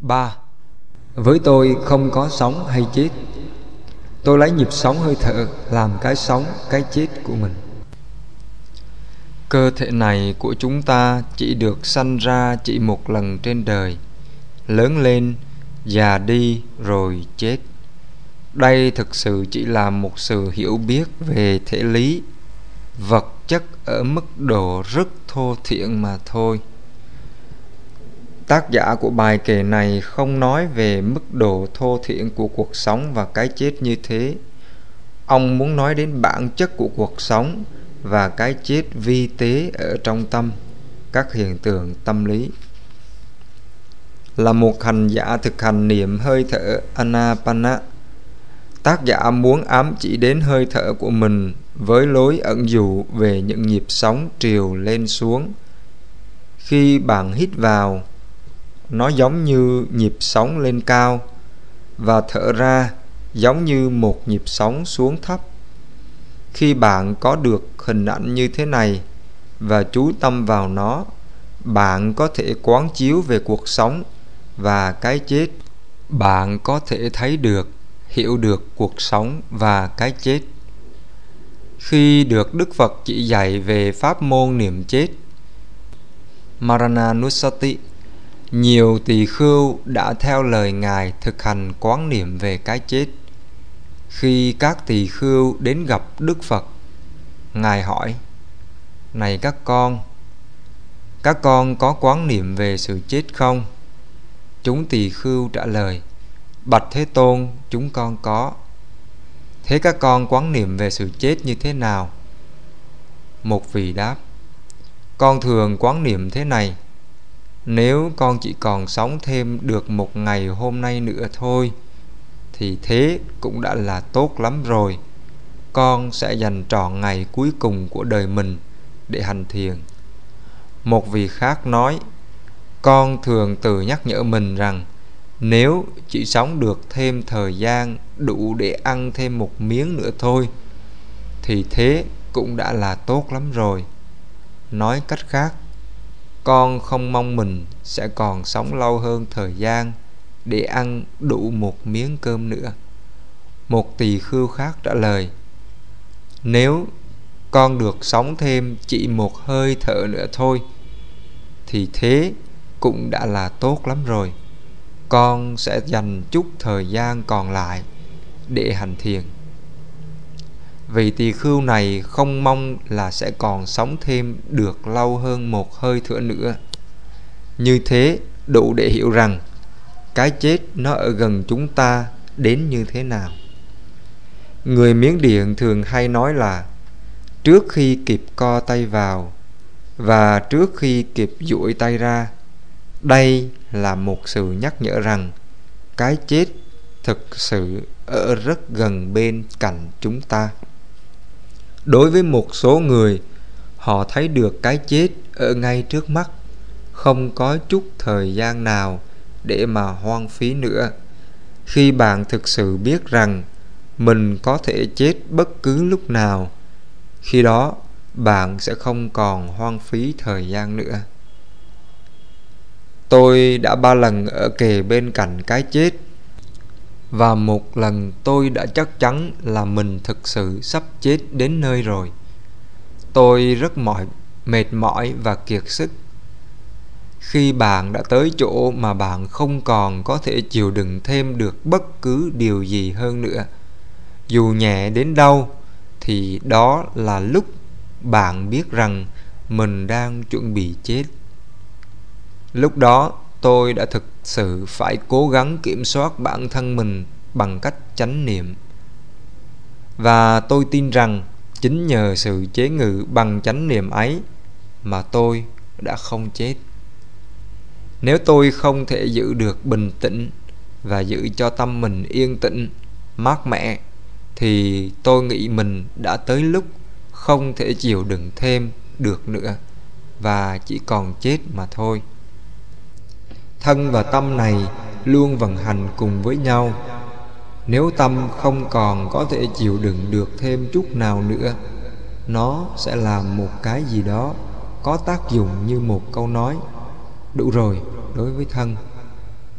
ba Với tôi không có sống hay chết. Tôi lấy nhịp sống hơi thở làm cái sống, cái chết của mình. Cơ thể này của chúng ta chỉ được sanh ra chỉ một lần trên đời Lớn lên, già đi rồi chết. Đây thực sự chỉ là một sự hiểu biết về thể lý vật chất ở mức độ rất thô thiện mà thôi tác giả của bài kể này không nói về mức độ thô thiện của cuộc sống và cái chết như thế. Ông muốn nói đến bản chất của cuộc sống và cái chết vi tế ở trong tâm, các hiện tượng tâm lý. Là một hành giả thực hành niệm hơi thở anapana. Tác giả muốn ám chỉ đến hơi thở của mình với lối ẩn dụ về những nhịp sóng triều lên xuống. Khi bạn hít vào nó giống như nhịp sóng lên cao và thở ra giống như một nhịp sóng xuống thấp. Khi bạn có được hình ảnh như thế này và chú tâm vào nó, bạn có thể quán chiếu về cuộc sống và cái chết. Bạn có thể thấy được, hiểu được cuộc sống và cái chết. Khi được đức phật chỉ dạy về pháp môn niệm chết Marananusati nhiều tỳ khưu đã theo lời ngài thực hành quán niệm về cái chết. Khi các tỳ khưu đến gặp đức phật, ngài hỏi, này các con các con có quán niệm về sự chết không? Chúng tỳ khưu trả lời, Bạch Thế Tôn, chúng con có. Thế các con quán niệm về sự chết như thế nào? Một vị đáp, Con thường quán niệm thế này nếu con chỉ còn sống thêm được một ngày hôm nay nữa thôi, Thì thế cũng đã là tốt lắm rồi. Con sẽ dành trọn ngày cuối cùng của đời mình để hành thiền. Một vị khác nói, Con thường tự nhắc nhở mình rằng, nếu chỉ sống được thêm thời gian đủ để ăn thêm một miếng nữa thôi, thì thế cũng đã là tốt lắm rồi. Nói cách khác con không mong mình sẽ còn sống lâu hơn thời gian để ăn đủ một miếng cơm nữa. Một tỳ khưu khác trả lời, nếu con được sống thêm chỉ một hơi thở nữa thôi, thì thế cũng đã là tốt lắm rồi. Con sẽ dành chút thời gian còn lại để hành thiền vì tỳ khưu này không mong là sẽ còn sống thêm được lâu hơn một hơi thở nữa. Như thế, đủ để hiểu rằng, cái chết nó ở gần chúng ta đến như thế nào. Người miến điện thường hay nói là, trước khi kịp co tay vào và trước khi kịp duỗi tay ra, đây là một sự nhắc nhở rằng cái chết thực sự ở rất gần bên cạnh chúng ta đối với một số người, họ thấy được cái chết ở ngay trước mắt, không có chút thời gian nào để mà hoang phí nữa. Khi bạn thực sự biết rằng mình có thể chết bất cứ lúc nào, khi đó bạn sẽ không còn hoang phí thời gian nữa. Tôi đã ba lần ở kề bên cạnh cái chết và một lần tôi đã chắc chắn là mình thực sự sắp chết đến nơi rồi. Tôi rất mỏi, mệt mỏi và kiệt sức. Khi bạn đã tới chỗ mà bạn không còn có thể chịu đựng thêm được bất cứ điều gì hơn nữa Dù nhẹ đến đâu thì đó là lúc bạn biết rằng mình đang chuẩn bị chết. Lúc đó tôi đã thực sự phải cố gắng kiểm soát bản thân mình bằng cách chánh niệm. Và tôi tin rằng chính nhờ sự chế ngự bằng chánh niệm ấy mà tôi đã không chết. Nếu tôi không thể giữ được bình tĩnh và giữ cho tâm mình yên tĩnh, mát mẻ thì tôi nghĩ mình đã tới lúc không thể chịu đựng thêm được nữa và chỉ còn chết mà thôi thân và tâm này luôn vận hành cùng với nhau. Nếu tâm không còn có thể chịu đựng được thêm chút nào nữa, nó sẽ làm một cái gì đó có tác dụng như một câu nói, đủ rồi, đối với thân.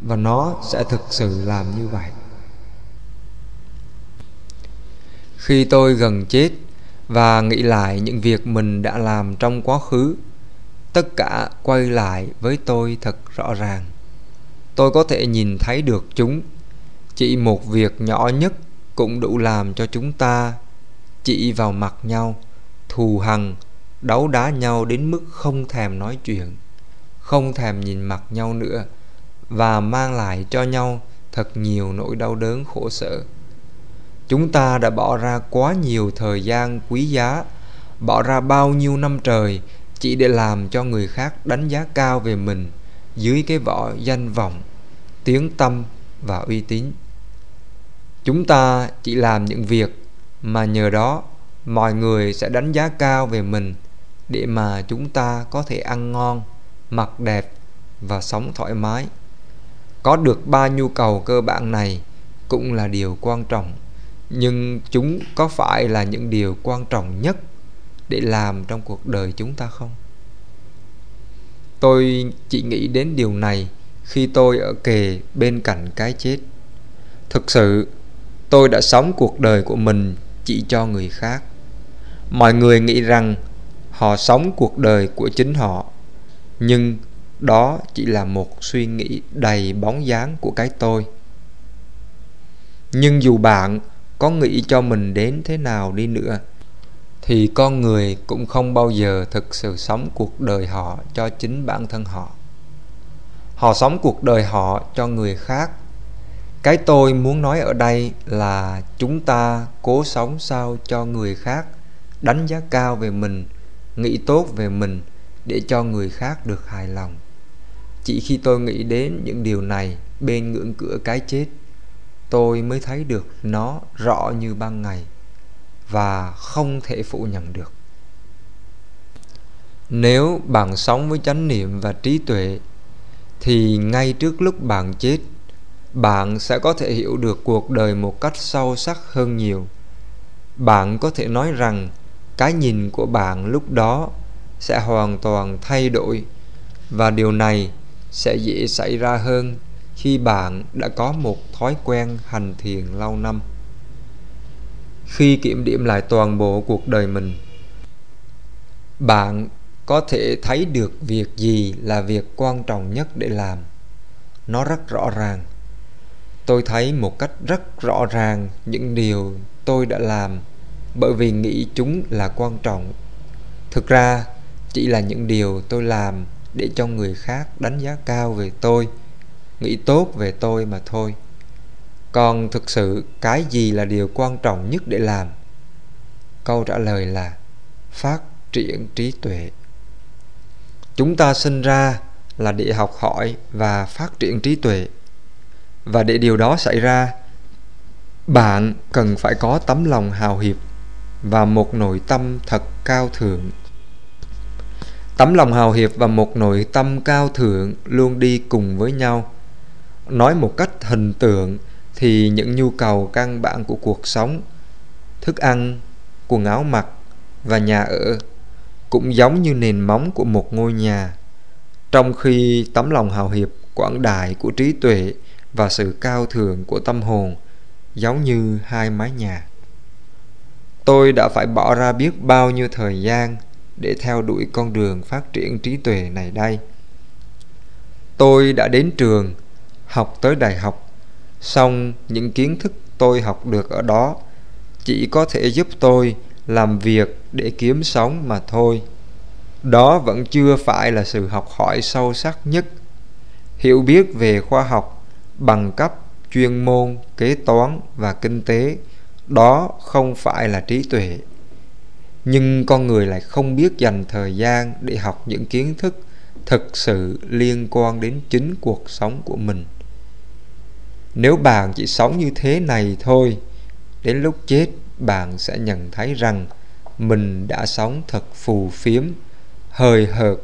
Và nó sẽ thực sự làm như vậy. Khi tôi gần chết và nghĩ lại những việc mình đã làm trong quá khứ, tất cả quay lại với tôi thật rõ ràng tôi có thể nhìn thấy được chúng. Chỉ một việc nhỏ nhất cũng đủ làm cho chúng ta chỉ vào mặt nhau, thù hằn, đấu đá nhau đến mức không thèm nói chuyện, không thèm nhìn mặt nhau nữa, và mang lại cho nhau thật nhiều nỗi đau đớn khổ sở. Chúng ta đã bỏ ra quá nhiều thời gian quý giá, bỏ ra bao nhiêu năm trời chỉ để làm cho người khác đánh giá cao về mình dưới cái vỏ danh vọng, tiếng tâm và uy tín. Chúng ta chỉ làm những việc mà nhờ đó mọi người sẽ đánh giá cao về mình để mà chúng ta có thể ăn ngon, mặc đẹp và sống thoải mái. Có được ba nhu cầu cơ bản này cũng là điều quan trọng, nhưng chúng có phải là những điều quan trọng nhất để làm trong cuộc đời chúng ta không? Tôi chỉ nghĩ đến điều này khi tôi ở kề bên cạnh cái chết. Thực sự, tôi đã sống cuộc đời của mình chỉ cho người khác. Mọi người nghĩ rằng họ sống cuộc đời của chính họ, nhưng đó chỉ là một suy nghĩ đầy bóng dáng của cái tôi. Nhưng dù bạn có nghĩ cho mình đến thế nào đi nữa thì con người cũng không bao giờ thực sự sống cuộc đời họ cho chính bản thân họ. Họ sống cuộc đời họ cho người khác. Cái tôi muốn nói ở đây là chúng ta cố sống sao cho người khác đánh giá cao về mình, nghĩ tốt về mình để cho người khác được hài lòng. Chỉ khi tôi nghĩ đến những điều này bên ngưỡng cửa cái chết, tôi mới thấy được nó rõ như ban ngày và không thể phủ nhận được. Nếu bạn sống với chánh niệm và trí tuệ, thì ngay trước lúc bạn chết, bạn sẽ có thể hiểu được cuộc đời một cách sâu sắc hơn nhiều. Bạn có thể nói rằng cái nhìn của bạn lúc đó sẽ hoàn toàn thay đổi và điều này sẽ dễ xảy ra hơn khi bạn đã có một thói quen hành thiền lâu năm khi kiểm điểm lại toàn bộ cuộc đời mình. Bạn có thể thấy được việc gì là việc quan trọng nhất để làm. Nó rất rõ ràng. Tôi thấy một cách rất rõ ràng những điều tôi đã làm, bởi vì nghĩ chúng là quan trọng. Thực ra, chỉ là những điều tôi làm để cho người khác đánh giá cao về tôi, nghĩ tốt về tôi mà thôi còn thực sự cái gì là điều quan trọng nhất để làm? Câu trả lời là phát triển trí tuệ. Chúng ta sinh ra là để học hỏi và phát triển trí tuệ. Và để điều đó xảy ra, bạn cần phải có tấm lòng hào hiệp và một nội tâm thật cao thượng. Tấm lòng hào hiệp và một nội tâm cao thượng luôn đi cùng với nhau. Nói một cách hình tượng thì những nhu cầu căn bản của cuộc sống, thức ăn, quần áo mặc và nhà ở cũng giống như nền móng của một ngôi nhà. Trong khi tấm lòng hào hiệp, quảng đại của trí tuệ và sự cao thượng của tâm hồn giống như hai mái nhà. Tôi đã phải bỏ ra biết bao nhiêu thời gian để theo đuổi con đường phát triển trí tuệ này đây. Tôi đã đến trường, học tới đại học song những kiến thức tôi học được ở đó chỉ có thể giúp tôi làm việc để kiếm sống mà thôi. Đó vẫn chưa phải là sự học hỏi sâu sắc nhất. Hiểu biết về khoa học bằng cấp chuyên môn, kế toán và kinh tế, đó không phải là trí tuệ. Nhưng con người lại không biết dành thời gian để học những kiến thức thực sự liên quan đến chính cuộc sống của mình nếu bạn chỉ sống như thế này thôi, đến lúc chết, bạn sẽ nhận thấy rằng mình đã sống thật phù phiếm, hời hợt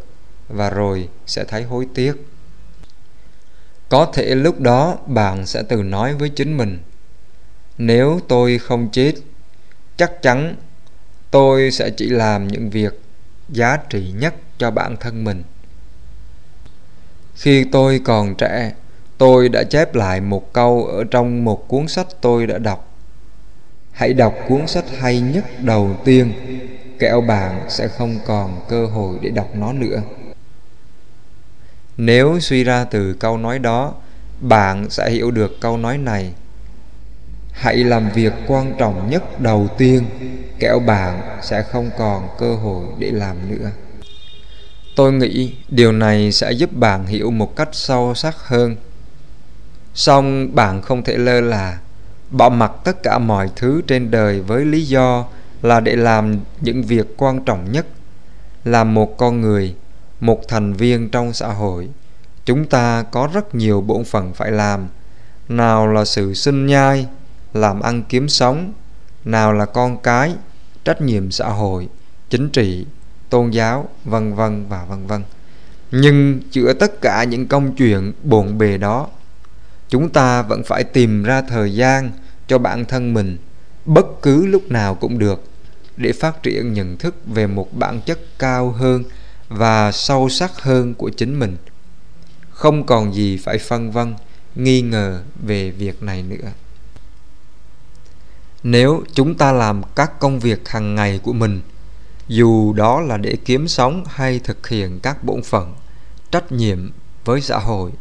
và rồi sẽ thấy hối tiếc. Có thể lúc đó bạn sẽ tự nói với chính mình, nếu tôi không chết, chắc chắn tôi sẽ chỉ làm những việc giá trị nhất cho bản thân mình. Khi tôi còn trẻ tôi đã chép lại một câu ở trong một cuốn sách tôi đã đọc. Hãy đọc cuốn sách hay nhất đầu tiên, kẻo bạn sẽ không còn cơ hội để đọc nó nữa. Nếu suy ra từ câu nói đó, bạn sẽ hiểu được câu nói này. Hãy làm việc quan trọng nhất đầu tiên, kẻo bạn sẽ không còn cơ hội để làm nữa. Tôi nghĩ điều này sẽ giúp bạn hiểu một cách sâu sắc hơn song bạn không thể lơ là. Bỏ mặc tất cả mọi thứ trên đời với lý do là để làm những việc quan trọng nhất. Là một con người, một thành viên trong xã hội. Chúng ta có rất nhiều bổn phận phải làm. Nào là sự sinh nhai, làm ăn kiếm sống. Nào là con cái, trách nhiệm xã hội, chính trị, tôn giáo, vân vân và vân vân. Nhưng giữa tất cả những công chuyện bộn bề đó chúng ta vẫn phải tìm ra thời gian cho bản thân mình. Bất cứ lúc nào cũng được, để phát triển nhận thức về một bản chất cao hơn và sâu sắc hơn của chính mình. Không còn gì phải phân vân, nghi ngờ về việc này nữa. Nếu chúng ta làm các công việc hàng ngày của mình, dù đó là để kiếm sống hay thực hiện các bổn phận, trách nhiệm với xã hội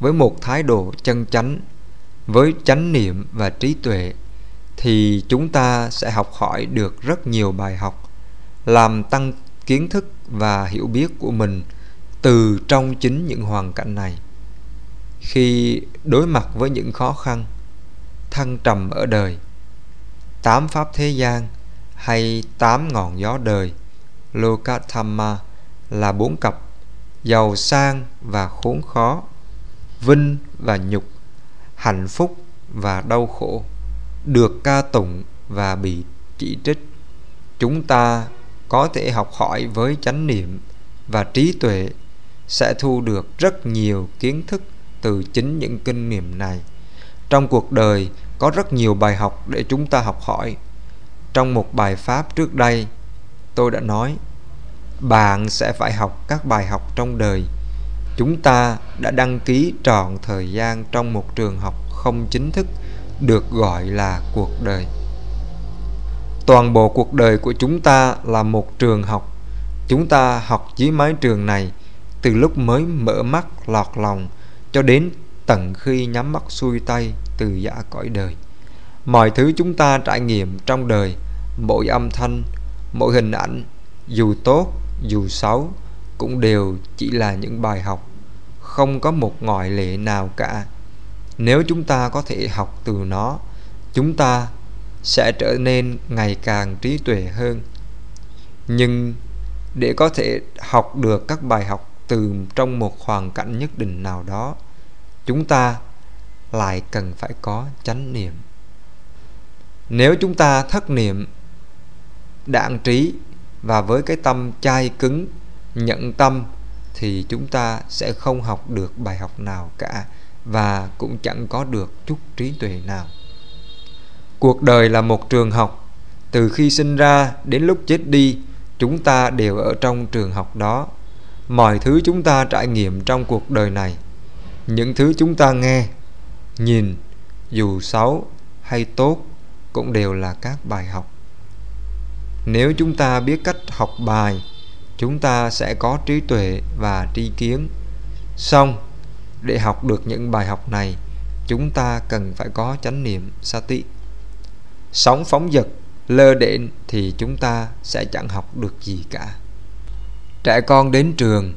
với một thái độ chân chánh, với chánh niệm và trí tuệ, thì chúng ta sẽ học hỏi được rất nhiều bài học, làm tăng kiến thức và hiểu biết của mình từ trong chính những hoàn cảnh này. Khi đối mặt với những khó khăn, thăng trầm ở đời, tám pháp thế gian hay tám ngọn gió đời Lokathamma là bốn cặp, giàu sang và khốn khó vinh và nhục, hạnh phúc và đau khổ, được ca tụng và bị chỉ trích. Chúng ta có thể học hỏi với chánh niệm và trí tuệ sẽ thu được rất nhiều kiến thức từ chính những kinh nghiệm này. Trong cuộc đời, có rất nhiều bài học để chúng ta học hỏi. Trong một bài pháp trước đây, tôi đã nói, bạn sẽ phải học các bài học trong đời chúng ta đã đăng ký trọn thời gian trong một trường học không chính thức, được gọi là cuộc đời. Toàn bộ cuộc đời của chúng ta là một trường học. Chúng ta học dưới mái trường này từ lúc mới mở mắt lọt lòng cho đến tận khi nhắm mắt xuôi tay từ giả cõi đời. Mọi thứ chúng ta trải nghiệm trong đời, mỗi âm thanh, mỗi hình ảnh, dù tốt, dù xấu, cũng đều chỉ là những bài học không có một ngoại lệ nào cả. Nếu chúng ta có thể học từ nó, chúng ta sẽ trở nên ngày càng trí tuệ hơn. Nhưng để có thể học được các bài học từ trong một hoàn cảnh nhất định nào đó, chúng ta lại cần phải có chánh niệm. Nếu chúng ta thất niệm đạn trí và với cái tâm chai cứng nhận tâm thì chúng ta sẽ không học được bài học nào cả và cũng chẳng có được chút trí tuệ nào. Cuộc đời là một trường học. Từ khi sinh ra đến lúc chết đi, chúng ta đều ở trong trường học đó. Mọi thứ chúng ta trải nghiệm trong cuộc đời này, những thứ chúng ta nghe, nhìn, dù xấu hay tốt cũng đều là các bài học. Nếu chúng ta biết cách học bài chúng ta sẽ có trí tuệ và tri kiến. Xong, để học được những bài học này, chúng ta cần phải có chánh niệm sati. Sống phóng dật, lơ đễnh thì chúng ta sẽ chẳng học được gì cả. Trẻ con đến trường,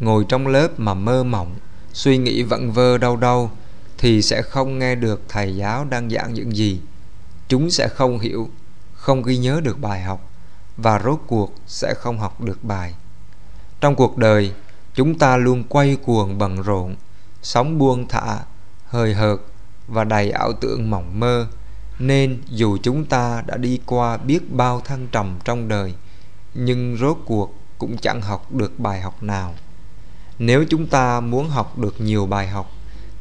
ngồi trong lớp mà mơ mộng, suy nghĩ vẩn vơ đâu đâu thì sẽ không nghe được thầy giáo đang giảng những gì. Chúng sẽ không hiểu, không ghi nhớ được bài học và rốt cuộc sẽ không học được bài. Trong cuộc đời, chúng ta luôn quay cuồng bận rộn sống buông thả, hời hợt và đầy ảo tưởng mộng mơ. Nên dù chúng ta đã đi qua biết bao thăng trầm trong đời, nhưng rốt cuộc cũng chẳng học được bài học nào. Nếu chúng ta muốn học được nhiều bài học,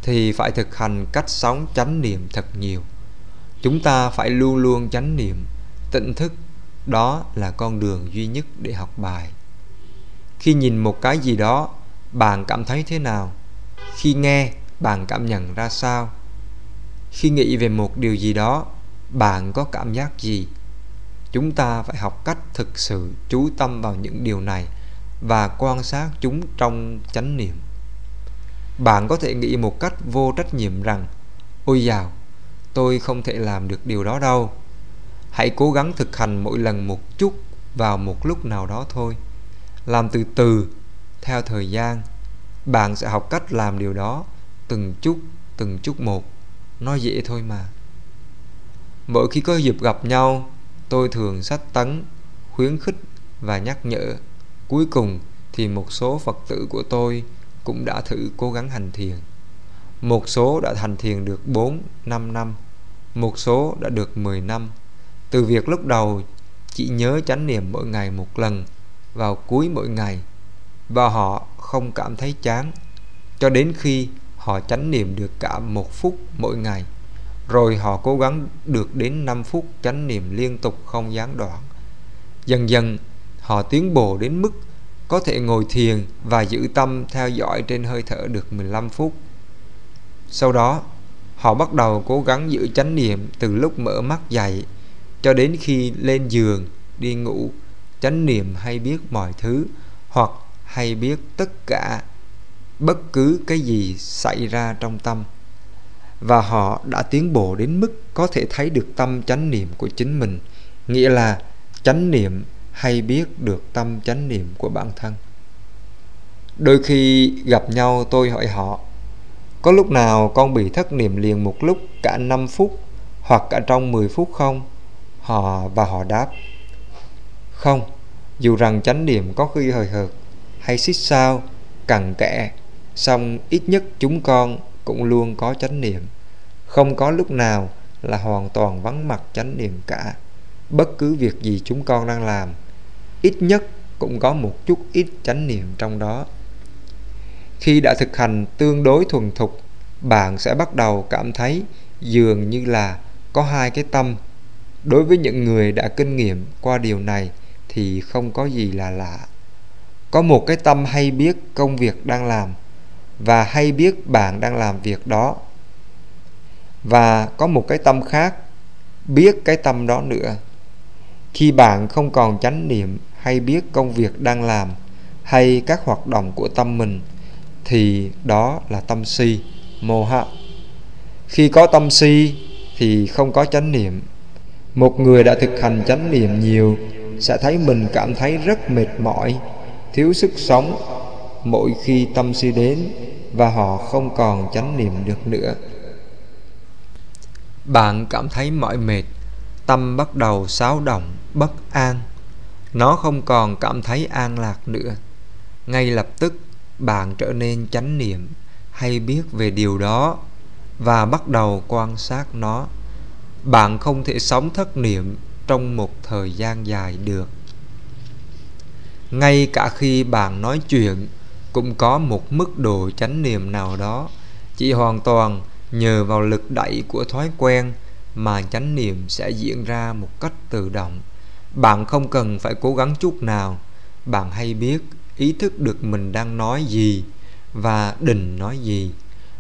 thì phải thực hành cách sống chánh niệm thật nhiều. Chúng ta phải luôn luôn chánh niệm, tỉnh thức đó là con đường duy nhất để học bài. Khi nhìn một cái gì đó, bạn cảm thấy thế nào? Khi nghe, bạn cảm nhận ra sao? Khi nghĩ về một điều gì đó, bạn có cảm giác gì? Chúng ta phải học cách thực sự chú tâm vào những điều này và quan sát chúng trong chánh niệm. Bạn có thể nghĩ một cách vô trách nhiệm rằng, ôi dào, tôi không thể làm được điều đó đâu hãy cố gắng thực hành mỗi lần một chút vào một lúc nào đó thôi. Làm từ từ theo thời gian. Bạn sẽ học cách làm điều đó từng chút từng chút một. Nó dễ thôi mà. Mỗi khi có dịp gặp nhau tôi thường sách tấn khuyến khích và nhắc nhở. Cuối cùng thì một số phật tử của tôi cũng đã thử cố gắng hành thiền. Một số đã thành thiền được 4, 5 năm. Một số đã được 10 năm từ việc lúc đầu chỉ nhớ chánh niệm mỗi ngày một lần vào cuối mỗi ngày và họ không cảm thấy chán, cho đến khi họ chánh niệm được cả một phút mỗi ngày. Rồi họ cố gắng được đến 5 phút chánh niệm liên tục không gián đoạn. Dần dần, họ tiến bộ đến mức có thể ngồi thiền và giữ tâm theo dõi trên hơi thở được 15 phút. Sau đó, họ bắt đầu cố gắng giữ chánh niệm từ lúc mở mắt dậy cho đến khi lên giường, đi ngủ, chánh niệm hay biết mọi thứ, hoặc hay biết tất cả, bất cứ cái gì xảy ra trong tâm. Và họ đã tiến bộ đến mức có thể thấy được tâm chánh niệm của chính mình, nghĩa là chánh niệm hay biết được tâm chánh niệm của bản thân. Đôi khi gặp nhau tôi hỏi họ, có lúc nào con bị thất niệm liền một lúc cả 5 phút hoặc cả trong 10 phút không? Họ, và họ đáp, không, dù rằng chánh niệm có khi hời hợt hay xích sao cằn kẽ, song ít nhất chúng con cũng luôn có chánh niệm. Không có lúc nào là hoàn toàn vắng mặt chánh niệm cả. Bất cứ việc gì chúng con đang làm, ít nhất cũng có một chút ít chánh niệm trong đó. Khi đã thực hành tương đối thuần thục, bạn sẽ bắt đầu cảm thấy dường như là có hai cái tâm đối với những người đã kinh nghiệm qua điều này thì không có gì là lạ. Có một cái tâm hay biết công việc đang làm và hay biết bạn đang làm việc đó. Và có một cái tâm khác, biết cái tâm đó nữa. Khi bạn không còn chánh niệm hay biết công việc đang làm hay các hoạt động của tâm mình thì đó là tâm si, mô khi có tâm si thì không có chánh niệm một người đã thực hành chánh niệm nhiều, sẽ thấy mình cảm thấy rất mệt mỏi, thiếu sức sống mỗi khi tâm suy đến và họ không còn chánh niệm được nữa. Bạn cảm thấy mỏi mệt, tâm bắt đầu xáo động, bất an. Nó không còn cảm thấy an lạc nữa. Ngay lập tức, bạn trở nên chánh niệm, hay biết về điều đó và bắt đầu quan sát nó bạn không thể sống thất niệm trong một thời gian dài được. Ngay cả khi bạn nói chuyện, cũng có một mức độ chánh niệm nào đó. Chỉ hoàn toàn nhờ vào lực đẩy của thói quen mà chánh niệm sẽ diễn ra một cách tự động. Bạn không cần phải cố gắng chút nào. Bạn hay biết ý thức được mình đang nói gì và định nói gì.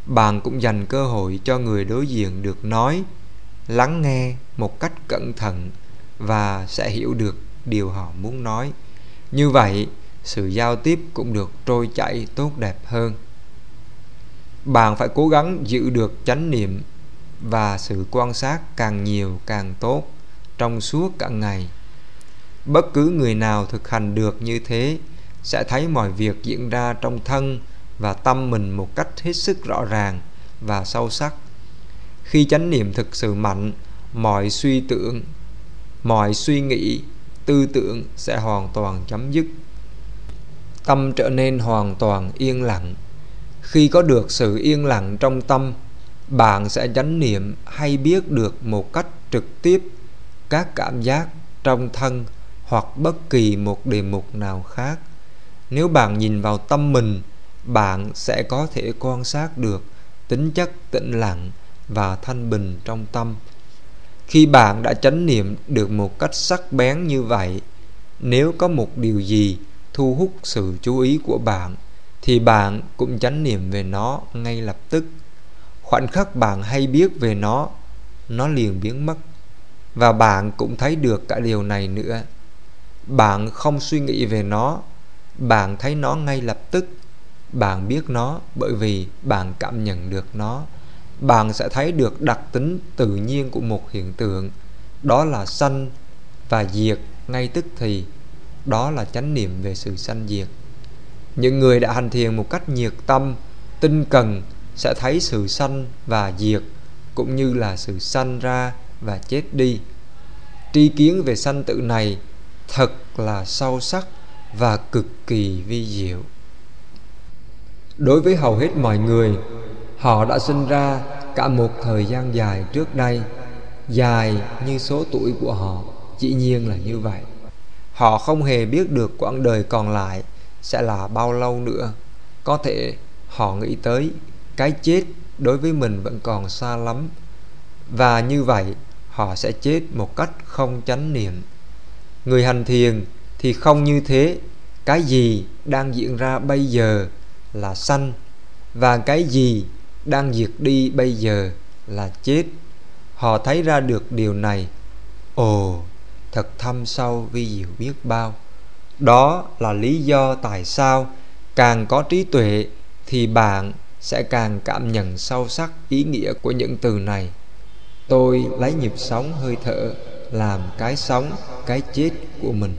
Bạn cũng dành cơ hội cho người đối diện được nói lắng nghe một cách cẩn thận và sẽ hiểu được điều họ muốn nói. Như vậy, sự giao tiếp cũng được trôi chảy tốt đẹp hơn. Bạn phải cố gắng giữ được chánh niệm và sự quan sát càng nhiều càng tốt trong suốt cả ngày. Bất cứ người nào thực hành được như thế sẽ thấy mọi việc diễn ra trong thân và tâm mình một cách hết sức rõ ràng và sâu sắc khi chánh niệm thực sự mạnh, mọi suy tưởng, mọi suy nghĩ, tư tưởng sẽ hoàn toàn chấm dứt. Tâm trở nên hoàn toàn yên lặng. Khi có được sự yên lặng trong tâm, bạn sẽ chánh niệm hay biết được một cách trực tiếp các cảm giác trong thân hoặc bất kỳ một đề mục nào khác. Nếu bạn nhìn vào tâm mình, bạn sẽ có thể quan sát được tính chất tĩnh lặng và thanh bình trong tâm. Khi bạn đã chánh niệm được một cách sắc bén như vậy, nếu có một điều gì thu hút sự chú ý của bạn, thì bạn cũng chánh niệm về nó ngay lập tức. Khoảnh khắc bạn hay biết về nó nó liền biến mất. Và bạn cũng thấy được cả điều này nữa. Bạn không suy nghĩ về nó, bạn thấy nó ngay lập tức. Bạn biết nó bởi vì bạn cảm nhận được nó bạn sẽ thấy được đặc tính tự nhiên của một hiện tượng. Đó là sanh và diệt ngay tức thì. Đó là chánh niệm về sự sanh diệt. Những người đã hành thiền một cách nhiệt tâm, tinh cần sẽ thấy sự sanh và diệt, cũng như là sự sanh ra và chết đi. Tri kiến về sanh tử này thật là sâu sắc và cực kỳ vi diệu. Đối với hầu hết mọi người họ đã sinh ra cả một thời gian dài trước đây, dài như số tuổi của họ chỉ nhiên là như vậy. Họ không hề biết được quãng đời còn lại sẽ là bao lâu nữa. Có thể họ nghĩ tới cái chết đối với mình vẫn còn xa lắm, và như vậy họ sẽ chết một cách không chánh niệm. Người hành thiền thì không như thế. Cái gì đang diễn ra bây giờ là sanh, và cái gì đang diệt đi bây giờ là chết. Họ thấy ra được điều này. Ồ, thật thâm sâu vi diệu biết bao. Đó là lý do tại sao càng có trí tuệ thì bạn sẽ càng cảm nhận sâu sắc ý nghĩa của những từ này. Tôi lấy nhịp sống hơi thở làm cái sống, cái chết của mình.